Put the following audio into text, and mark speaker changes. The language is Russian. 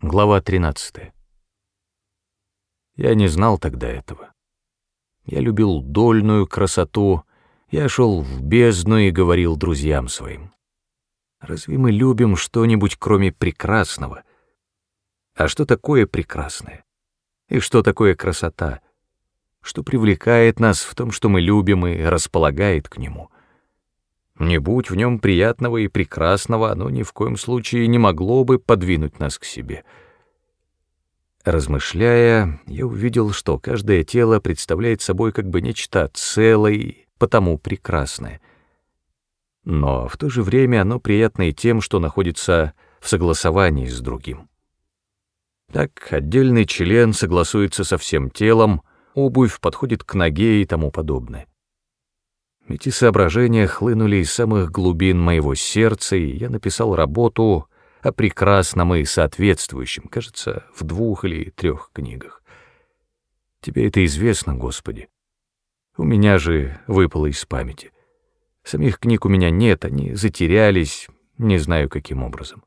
Speaker 1: Глава 13. Я не знал тогда этого. Я любил дольную красоту, я шел в бездну и говорил друзьям своим. Разве мы любим что-нибудь, кроме прекрасного? А что такое прекрасное? И что такое красота? Что привлекает нас в том, что мы любим и располагает к нему? Не будь в нем приятного и прекрасного, оно ни в коем случае не могло бы подвинуть нас к себе. Размышляя, я увидел, что каждое тело представляет собой как бы нечто целое, потому прекрасное. Но в то же время оно приятно и тем, что находится в согласовании с другим. Так отдельный член согласуется со всем телом, обувь подходит к ноге и тому подобное. Эти соображения хлынули из самых глубин моего сердца, и я написал работу о прекрасном и соответствующем, кажется, в двух или трех книгах. Тебе это известно, Господи. У меня же выпало из памяти. Самих книг у меня нет, они затерялись, не знаю каким образом.